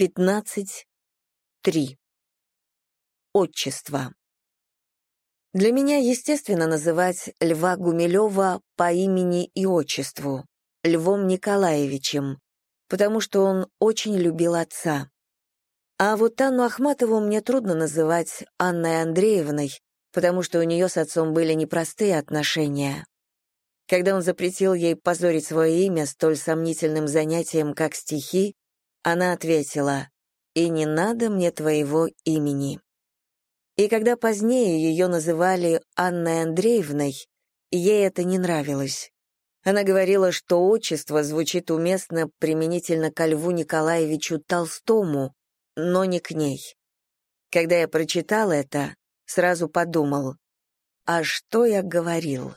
15.3. Отчество. Для меня естественно называть Льва Гумилева по имени и отчеству, Львом Николаевичем, потому что он очень любил отца. А вот Анну Ахматову мне трудно называть Анной Андреевной, потому что у нее с отцом были непростые отношения. Когда он запретил ей позорить свое имя столь сомнительным занятием, как стихи, она ответила «И не надо мне твоего имени». И когда позднее ее называли Анной Андреевной, ей это не нравилось. Она говорила, что отчество звучит уместно применительно ко Льву Николаевичу Толстому, но не к ней. Когда я прочитал это, сразу подумал, а что я говорил?